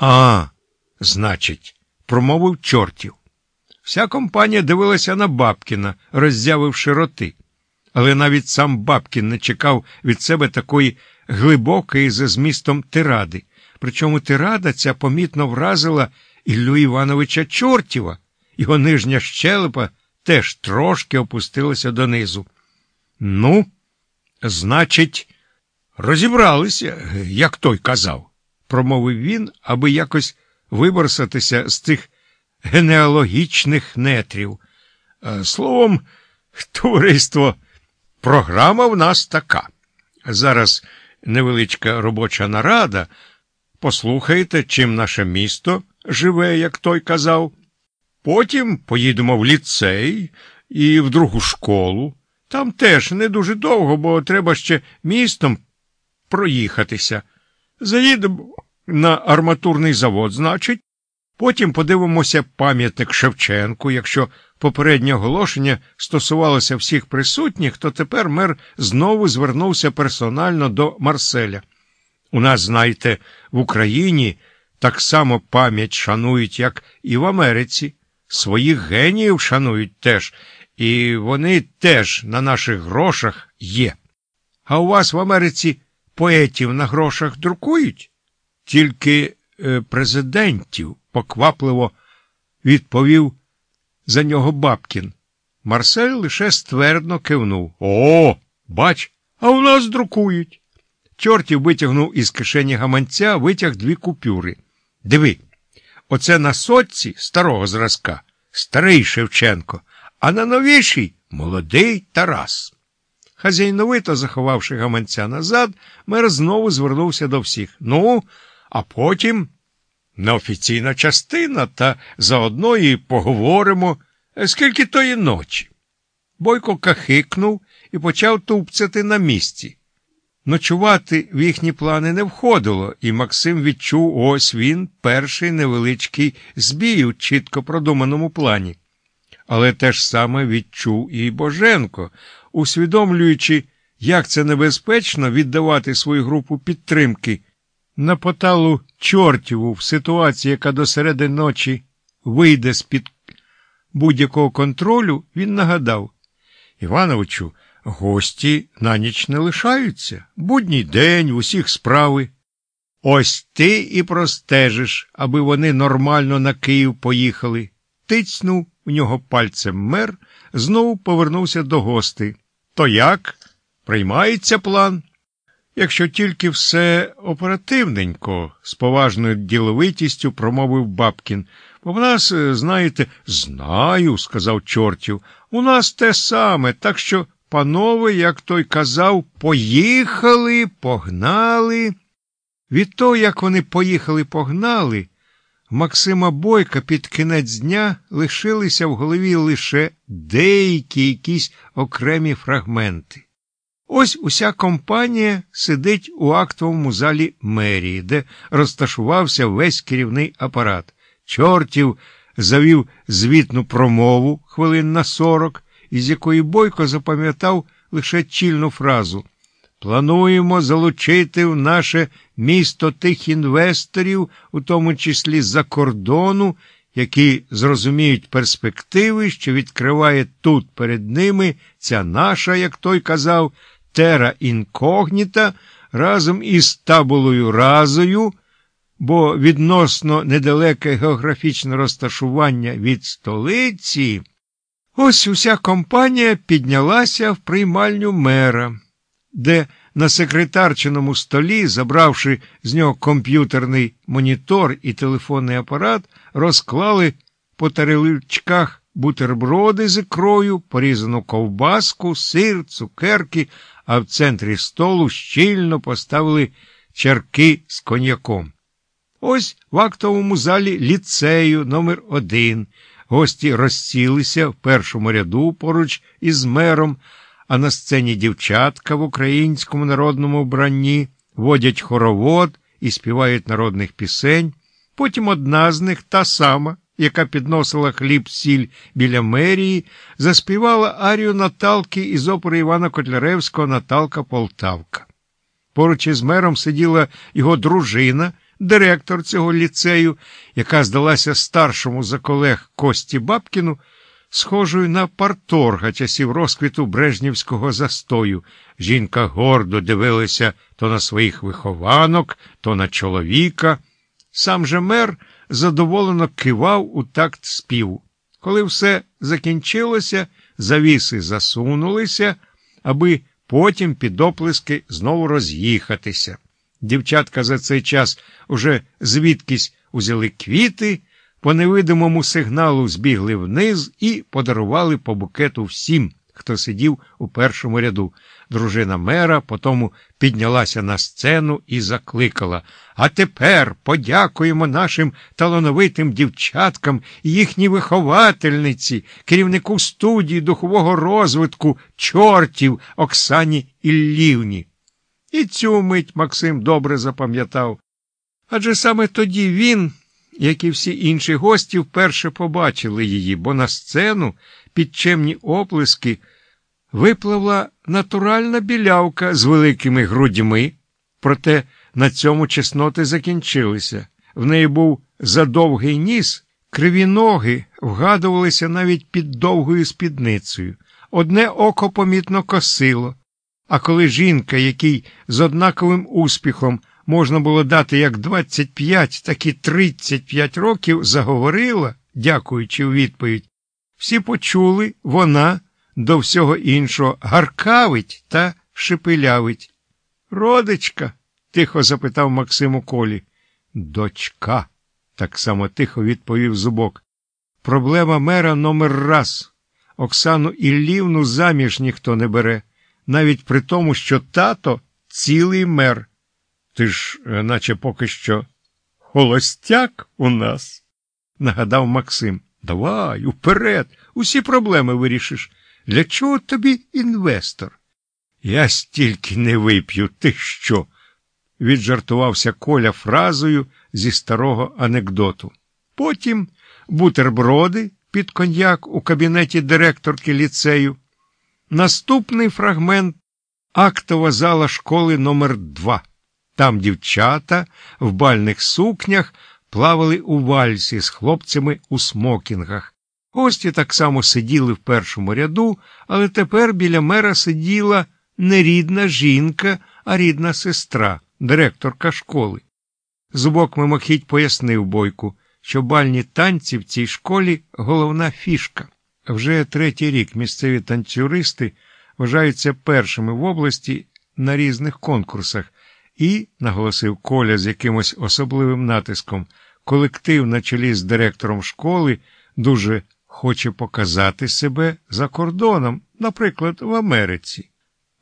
Ага, значить, промовив чортів. Вся компанія дивилася на Бабкіна, роззявивши роти. Але навіть сам Бабкін не чекав від себе такої глибокої за змістом тиради. Причому тирада ця помітно вразила Іллю Івановича Чортєва. Його нижня щелепа теж трошки опустилася донизу. Ну, значить, розібралися, як той казав, промовив він, аби якось виборсатися з тих генеалогічних нетрів. Е, словом, товариство, програма в нас така. Зараз невеличка робоча нарада. Послухайте, чим наше місто живе, як той казав. Потім поїдемо в ліцей і в другу школу. Там теж не дуже довго, бо треба ще містом проїхатися. Заїдемо на арматурний завод, значить. Потім подивимося пам'ятник Шевченку. Якщо попереднє оголошення стосувалося всіх присутніх, то тепер мер знову звернувся персонально до Марселя. У нас, знаєте, в Україні так само пам'ять шанують, як і в Америці. Своїх геніїв шанують теж, і вони теж на наших грошах є. А у вас в Америці поетів на грошах друкують? Тільки е, президентів, поквапливо відповів за нього Бабкін. Марсель лише ствердно кивнув. О, бач, а у нас друкують. Чортів витягнув із кишені гаманця, витяг дві купюри. Диви, оце на сотці старого зразка, старий Шевченко, а на новішій молодий Тарас. Хазяйновито заховавши гаманця назад, мер знову звернувся до всіх. Ну, а потім неофіційна частина, та заодно і поговоримо, скільки тої ночі. Бойко кахикнув і почав тупцяти на місці. Ночувати в їхні плани не входило, і Максим відчув ось він перший невеличкий збій у чітко продуманому плані. Але те ж саме відчув і Боженко, усвідомлюючи, як це небезпечно віддавати свою групу підтримки на поталу чортіву в ситуації, яка до середи ночі вийде з-під будь-якого контролю, він нагадав Івановичу. Гості на ніч не лишаються. Будній день, усіх справи. Ось ти і простежиш, аби вони нормально на Київ поїхали. Тицнув у нього пальцем мер, знову повернувся до гостей. То як? Приймається план? Якщо тільки все оперативненько, з поважною діловитістю промовив Бабкін. Бо в нас, знаєте, знаю, сказав чортів, у нас те саме, так що. Панове, як той казав, поїхали, погнали. Від того, як вони поїхали, погнали, Максима Бойка під кінець дня лишилися в голові лише деякі якісь окремі фрагменти. Ось уся компанія сидить у актовому залі мерії, де розташувався весь керівний апарат. Чортів завів звітну промову хвилин на сорок із якої Бойко запам'ятав лише чільну фразу Плануємо залучити в наше місто тих інвесторів, у тому числі з-за кордону, які зрозуміють перспективи, що відкриває тут перед ними ця наша, як той казав, тера інкогніта разом із табулою разою, бо відносно недалеке географічне розташування від столиці. Ось уся компанія піднялася в приймальню мера, де на секретарчиному столі, забравши з нього комп'ютерний монітор і телефонний апарат, розклали по тареличках бутерброди з ікрою, порізану ковбаску, сир, цукерки, а в центрі столу щільно поставили чарки з коньяком. Ось в актовому залі ліцею номер один – Гості розсілися в першому ряду поруч із мером, а на сцені дівчатка в українському народному вбранні водять хоровод і співають народних пісень. Потім одна з них, та сама, яка підносила хліб сіль біля мерії, заспівала арію Наталки із опери Івана Котляревського Наталка Полтавка. Поруч із мером сиділа його дружина директор цього ліцею, яка здалася старшому за колег Кості Бабкіну, схожою на парторга часів розквіту брежнівського застою. Жінка гордо дивилася то на своїх вихованок, то на чоловіка. Сам же мер задоволено кивав у такт співу. Коли все закінчилося, завіси засунулися, аби потім під оплески знову роз'їхатися. Дівчатка за цей час уже звідкись узяли квіти, по невидимому сигналу збігли вниз і подарували по букету всім, хто сидів у першому ряду. Дружина мера потому піднялася на сцену і закликала. А тепер подякуємо нашим талановитим дівчаткам і їхній виховательниці, керівнику студії духового розвитку чортів Оксані Іллівні. І цю мить Максим добре запам'ятав. Адже саме тоді він, як і всі інші гості, вперше побачили її, бо на сцену під чемні оплески випливла натуральна білявка з великими грудьми, проте на цьому чесноти закінчилися. В неї був задовгий ніс, криві ноги вгадувалися навіть під довгою спідницею. Одне око помітно косило. А коли жінка, якій з однаковим успіхом можна було дати як 25, так і 35 років, заговорила, дякуючи у відповідь, всі почули, вона до всього іншого гаркавить та шепелявить. Родичка? тихо запитав Максим у колі. Дочка, так само тихо відповів зубок. Проблема мера номер раз. Оксану Іллівну заміж ніхто не бере, навіть при тому, що тато цілий мер. Ти ж, е, наче поки що, холостяк у нас, нагадав Максим. Давай, уперед, усі проблеми вирішиш. Для чого тобі інвестор? Я стільки не вип'ю, ти що? віджартувався Коля фразою зі старого анекдоту. Потім бутерброди під коньяк у кабінеті директорки ліцею. Наступний фрагмент актова зала школи номер 2 Там дівчата в бальних сукнях плавали у вальсі з хлопцями у смокінгах. Гості так само сиділи в першому ряду, але тепер біля мера сиділа не рідна жінка, а рідна сестра, директорка школи. Зубок мимохідь пояснив бойку, що бальні танці в цій школі головна фішка. Вже третій рік місцеві танцюристи вважаються першими в області на різних конкурсах, і, наголосив Коля з якимось особливим натиском, колектив на чолі з директором школи дуже хоче показати себе за кордоном, наприклад, в Америці.